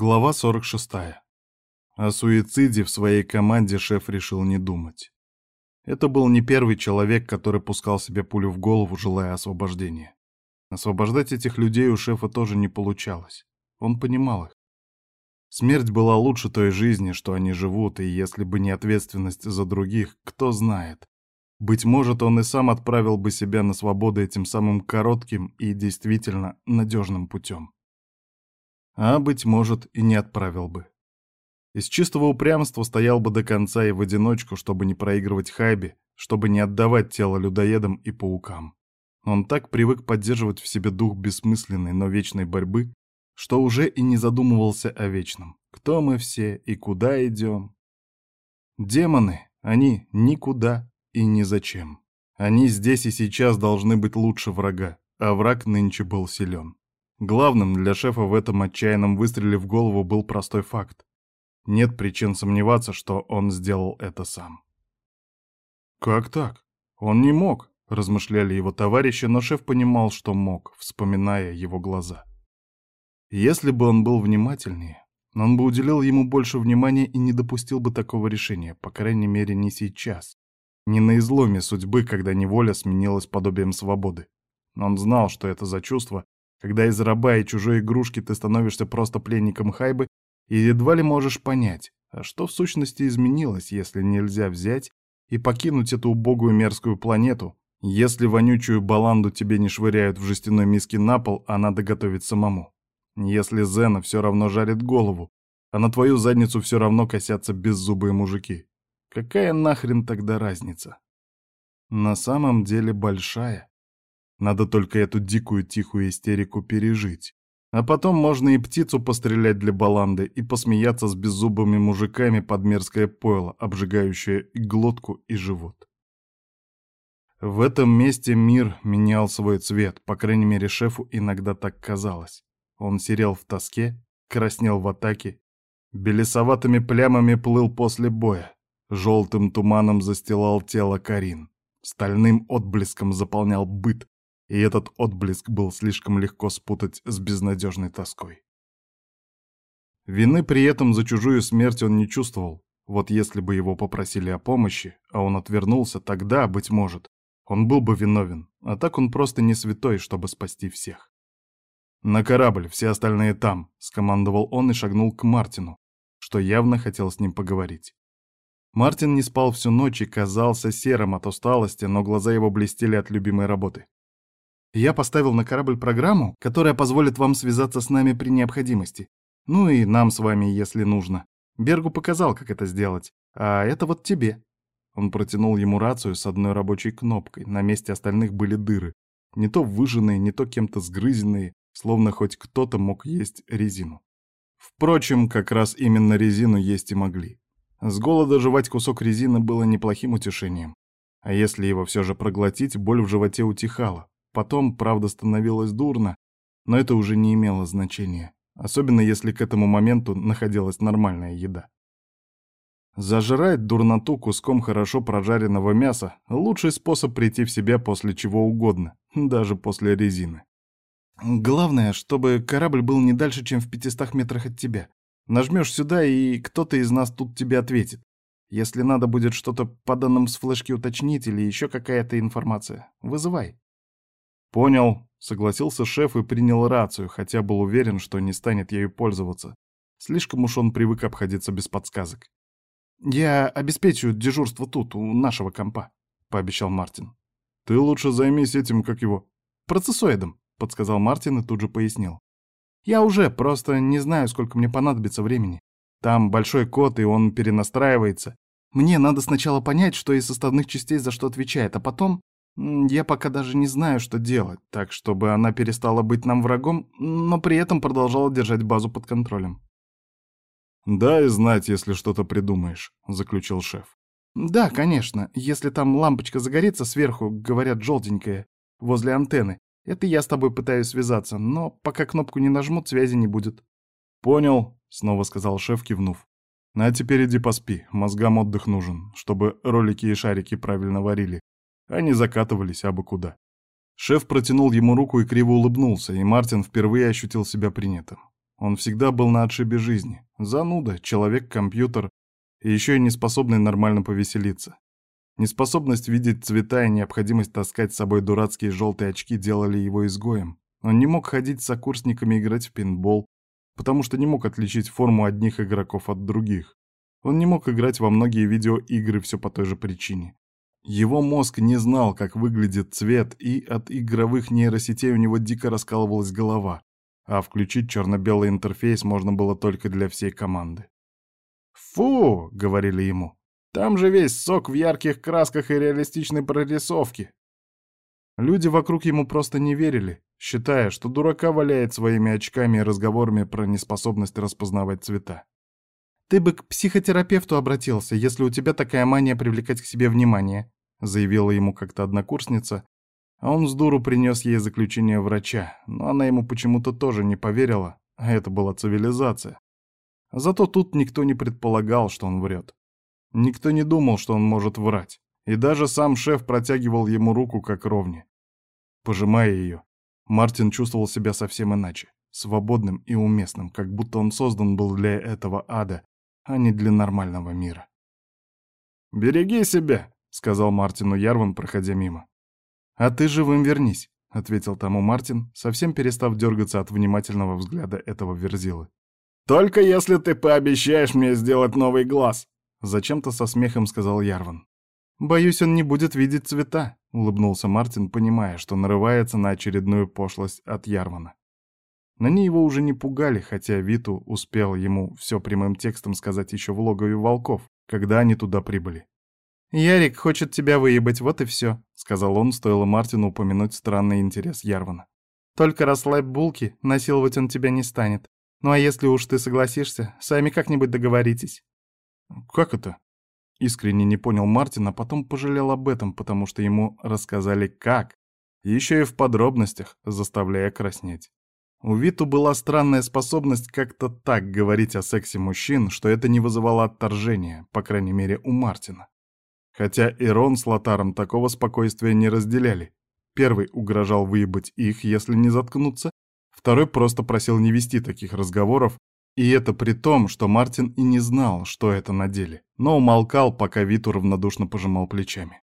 Глава 46. О суициде в своей команде шеф решил не думать. Это был не первый человек, который пускал себе пулю в голову, желая освобождения. Освобождать этих людей у шефа тоже не получалось. Он понимал их. Смерть была лучше той жизни, что они живут, и если бы не ответственность за других, кто знает. Быть может, он и сам отправил бы себя на свободу этим самым коротким и действительно надежным путем а, быть может, и не отправил бы. Из чистого упрямства стоял бы до конца и в одиночку, чтобы не проигрывать Хайбе, чтобы не отдавать тело людоедам и паукам. Он так привык поддерживать в себе дух бессмысленной, но вечной борьбы, что уже и не задумывался о вечном. Кто мы все и куда идем? Демоны, они никуда и ни зачем. Они здесь и сейчас должны быть лучше врага, а враг нынче был силен. Главным для шефа в этом отчаянном выстреле в голову был простой факт. Нет причин сомневаться, что он сделал это сам. «Как так? Он не мог», — размышляли его товарищи, но шеф понимал, что мог, вспоминая его глаза. Если бы он был внимательнее, он бы уделил ему больше внимания и не допустил бы такого решения, по крайней мере, не сейчас. Не на изломе судьбы, когда неволя сменилась подобием свободы. Он знал, что это за чувство, когда из раба и чужой игрушки ты становишься просто пленником Хайбы и едва ли можешь понять, а что в сущности изменилось, если нельзя взять и покинуть эту убогую мерзкую планету, если вонючую баланду тебе не швыряют в жестяной миске на пол, а надо готовить самому. Если Зена все равно жарит голову, а на твою задницу все равно косятся беззубые мужики. Какая нахрен тогда разница? На самом деле большая. Надо только эту дикую тихую истерику пережить. А потом можно и птицу пострелять для баланды, и посмеяться с беззубыми мужиками под мерзкое пойло, обжигающее и глотку, и живот. В этом месте мир менял свой цвет, по крайней мере шефу иногда так казалось. Он серел в тоске, краснел в атаке, белесоватыми плямами плыл после боя, желтым туманом застилал тело Карин, стальным отблеском заполнял быт, и этот отблеск был слишком легко спутать с безнадежной тоской. Вины при этом за чужую смерть он не чувствовал. Вот если бы его попросили о помощи, а он отвернулся, тогда, быть может, он был бы виновен, а так он просто не святой, чтобы спасти всех. «На корабль, все остальные там», — скомандовал он и шагнул к Мартину, что явно хотел с ним поговорить. Мартин не спал всю ночь и казался серым от усталости, но глаза его блестели от любимой работы. Я поставил на корабль программу, которая позволит вам связаться с нами при необходимости. Ну и нам с вами, если нужно. Бергу показал, как это сделать. А это вот тебе». Он протянул ему рацию с одной рабочей кнопкой. На месте остальных были дыры. Не то выжженные, не то кем-то сгрызенные, словно хоть кто-то мог есть резину. Впрочем, как раз именно резину есть и могли. С голода жевать кусок резины было неплохим утешением. А если его все же проглотить, боль в животе утихала, Потом, правда, становилось дурно, но это уже не имело значения, особенно если к этому моменту находилась нормальная еда. Зажрать дурноту куском хорошо прожаренного мяса — лучший способ прийти в себя после чего угодно, даже после резины. Главное, чтобы корабль был не дальше, чем в 500 метрах от тебя. Нажмешь сюда, и кто-то из нас тут тебе ответит. Если надо будет что-то по данным с флешки уточнить или еще какая-то информация, вызывай. «Понял», — согласился шеф и принял рацию, хотя был уверен, что не станет ею пользоваться. Слишком уж он привык обходиться без подсказок. «Я обеспечу дежурство тут, у нашего компа», — пообещал Мартин. «Ты лучше займись этим, как его...» «Процессоидом», — подсказал Мартин и тут же пояснил. «Я уже, просто не знаю, сколько мне понадобится времени. Там большой код, и он перенастраивается. Мне надо сначала понять, что из составных частей за что отвечает, а потом я пока даже не знаю, что делать, так чтобы она перестала быть нам врагом, но при этом продолжала держать базу под контролем. «Дай знать, если что-то придумаешь», — заключил шеф. «Да, конечно. Если там лампочка загорится сверху, говорят, желтенькая, возле антенны, это я с тобой пытаюсь связаться, но пока кнопку не нажмут, связи не будет». «Понял», — снова сказал шеф, кивнув. «А теперь иди поспи, мозгам отдых нужен, чтобы ролики и шарики правильно варили. Они закатывались абы куда. Шеф протянул ему руку и криво улыбнулся, и Мартин впервые ощутил себя принятым. Он всегда был на отшибе жизни. Зануда, человек-компьютер, и еще и неспособный нормально повеселиться. Неспособность видеть цвета и необходимость таскать с собой дурацкие желтые очки делали его изгоем. Он не мог ходить с сокурсниками и играть в пейнтбол, потому что не мог отличить форму одних игроков от других. Он не мог играть во многие видеоигры все по той же причине. Его мозг не знал, как выглядит цвет, и от игровых нейросетей у него дико раскалывалась голова, а включить черно-белый интерфейс можно было только для всей команды. «Фу!» — говорили ему. «Там же весь сок в ярких красках и реалистичной прорисовке!» Люди вокруг ему просто не верили, считая, что дурака валяет своими очками и разговорами про неспособность распознавать цвета. «Ты бы к психотерапевту обратился, если у тебя такая мания привлекать к себе внимание», заявила ему как-то однокурсница, а он с дуру принес ей заключение врача, но она ему почему-то тоже не поверила, а это была цивилизация. Зато тут никто не предполагал, что он врет. Никто не думал, что он может врать, и даже сам шеф протягивал ему руку как ровне. Пожимая ее, Мартин чувствовал себя совсем иначе, свободным и уместным, как будто он создан был для этого ада, а не для нормального мира. «Береги себя», — сказал Мартину Ярван, проходя мимо. «А ты живым вернись», — ответил тому Мартин, совсем перестав дергаться от внимательного взгляда этого верзилы. «Только если ты пообещаешь мне сделать новый глаз», — зачем-то со смехом сказал Ярван. «Боюсь, он не будет видеть цвета», — улыбнулся Мартин, понимая, что нарывается на очередную пошлость от Ярвана. На ней его уже не пугали, хотя Виту успел ему все прямым текстом сказать еще в логове волков, когда они туда прибыли. «Ярик хочет тебя выебать, вот и все», — сказал он, стоило Мартину упомянуть странный интерес Ярвана. «Только расслабь булки, насиловать он тебя не станет. Ну а если уж ты согласишься, сами как-нибудь договоритесь». «Как это?» Искренне не понял Мартин, а потом пожалел об этом, потому что ему рассказали как, еще и в подробностях, заставляя краснеть. У Виту была странная способность как-то так говорить о сексе мужчин, что это не вызывало отторжения, по крайней мере, у Мартина. Хотя Ирон с Лотаром такого спокойствия не разделяли. Первый угрожал выебать их, если не заткнуться, второй просто просил не вести таких разговоров, и это при том, что Мартин и не знал, что это на деле, но умолкал, пока Виту равнодушно пожимал плечами.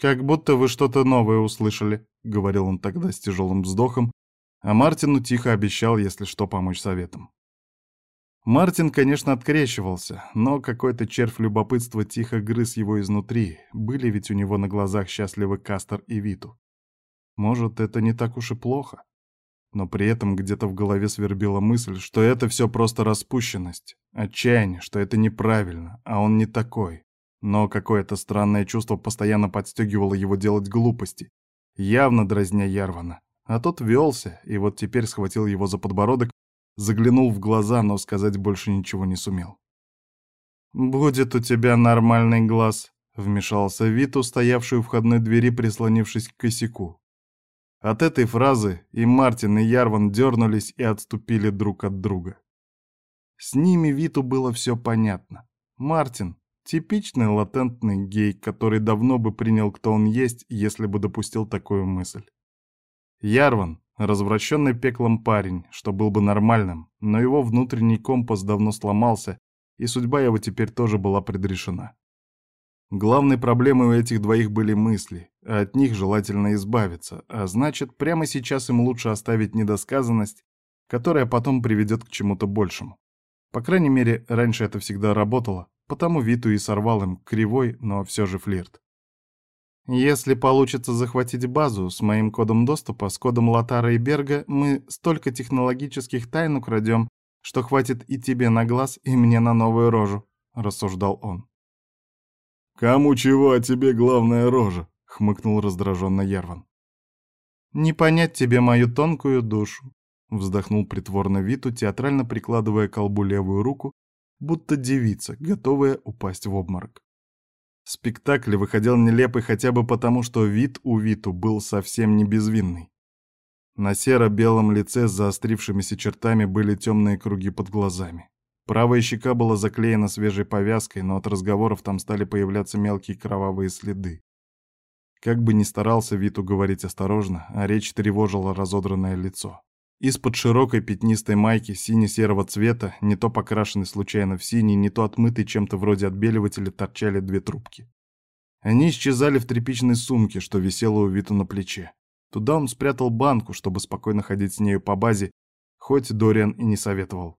«Как будто вы что-то новое услышали», — говорил он тогда с тяжелым вздохом, а Мартину тихо обещал, если что, помочь советом. Мартин, конечно, открещивался, но какой-то червь любопытства тихо грыз его изнутри, были ведь у него на глазах счастливы Кастер и Виту. Может, это не так уж и плохо? Но при этом где-то в голове свербила мысль, что это все просто распущенность, отчаяние, что это неправильно, а он не такой. Но какое-то странное чувство постоянно подстегивало его делать глупости, явно дразня Ярвана. А тот велся, и вот теперь схватил его за подбородок, заглянул в глаза, но сказать больше ничего не сумел. «Будет у тебя нормальный глаз», — вмешался Виту, стоявший у входной двери, прислонившись к косяку. От этой фразы и Мартин, и Ярван дернулись и отступили друг от друга. С ними Виту было все понятно. Мартин — типичный латентный гей, который давно бы принял, кто он есть, если бы допустил такую мысль. Ярван — развращенный пеклом парень, что был бы нормальным, но его внутренний компас давно сломался, и судьба его теперь тоже была предрешена. Главной проблемой у этих двоих были мысли, а от них желательно избавиться, а значит, прямо сейчас им лучше оставить недосказанность, которая потом приведет к чему-то большему. По крайней мере, раньше это всегда работало, потому Виту и сорвал им кривой, но все же флирт. Если получится захватить базу с моим кодом доступа, с кодом Латара и Берга, мы столько технологических тайн украдем, что хватит и тебе на глаз, и мне на новую рожу», — рассуждал он. «Кому чего, а тебе главная рожа», — хмыкнул раздраженно Ярван. «Не понять тебе мою тонкую душу», — вздохнул притворно Виту, театрально прикладывая к колбу левую руку, будто девица, готовая упасть в обморок. Спектакль выходил нелепый хотя бы потому, что вид у Виту был совсем не безвинный. На серо-белом лице с заострившимися чертами были темные круги под глазами. Правая щека была заклеена свежей повязкой, но от разговоров там стали появляться мелкие кровавые следы. Как бы ни старался Виту говорить осторожно, а речь тревожила разодранное лицо. Из-под широкой пятнистой майки сине-серого цвета, не то покрашенной случайно в синий, не то отмытой чем-то вроде отбеливателя, торчали две трубки. Они исчезали в тряпичной сумке, что висела у Виту на плече. Туда он спрятал банку, чтобы спокойно ходить с нею по базе, хоть Дориан и не советовал.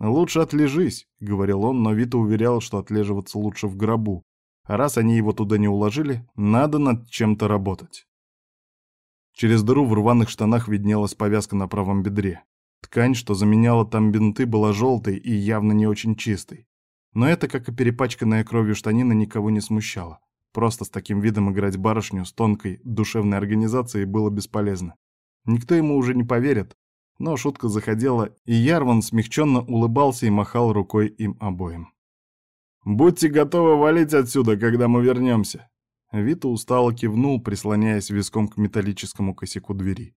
«Лучше отлежись», — говорил он, но Вита уверял, что отлеживаться лучше в гробу. А раз они его туда не уложили, надо над чем-то работать. Через дыру в рваных штанах виднелась повязка на правом бедре. Ткань, что заменяла там бинты, была желтой и явно не очень чистой. Но это, как и перепачканная кровью штанина, никого не смущало. Просто с таким видом играть барышню с тонкой душевной организацией было бесполезно. Никто ему уже не поверит, но шутка заходила, и Ярван смягченно улыбался и махал рукой им обоим. «Будьте готовы валить отсюда, когда мы вернемся», Вита устало кивнул, прислоняясь виском к металлическому косяку двери.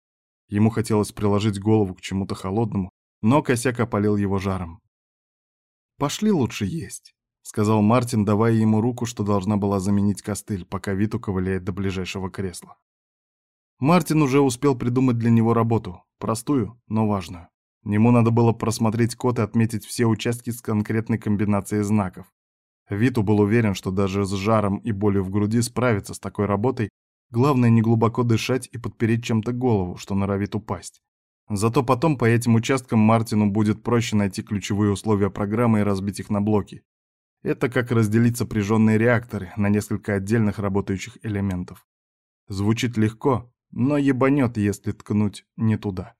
Ему хотелось приложить голову к чему-то холодному, но косяк опалил его жаром. «Пошли лучше есть», — сказал Мартин, давая ему руку, что должна была заменить костыль, пока Виту ковыляет до ближайшего кресла. Мартин уже успел придумать для него работу, простую, но важную. Ему надо было просмотреть код и отметить все участки с конкретной комбинацией знаков. Виту был уверен, что даже с жаром и болью в груди справится с такой работой, главное не глубоко дышать и подпереть чем-то голову, что норовит упасть. Зато потом по этим участкам Мартину будет проще найти ключевые условия программы и разбить их на блоки. Это как разделить сопряженные реакторы на несколько отдельных работающих элементов. Звучит легко, но ебанет, если ткнуть не туда.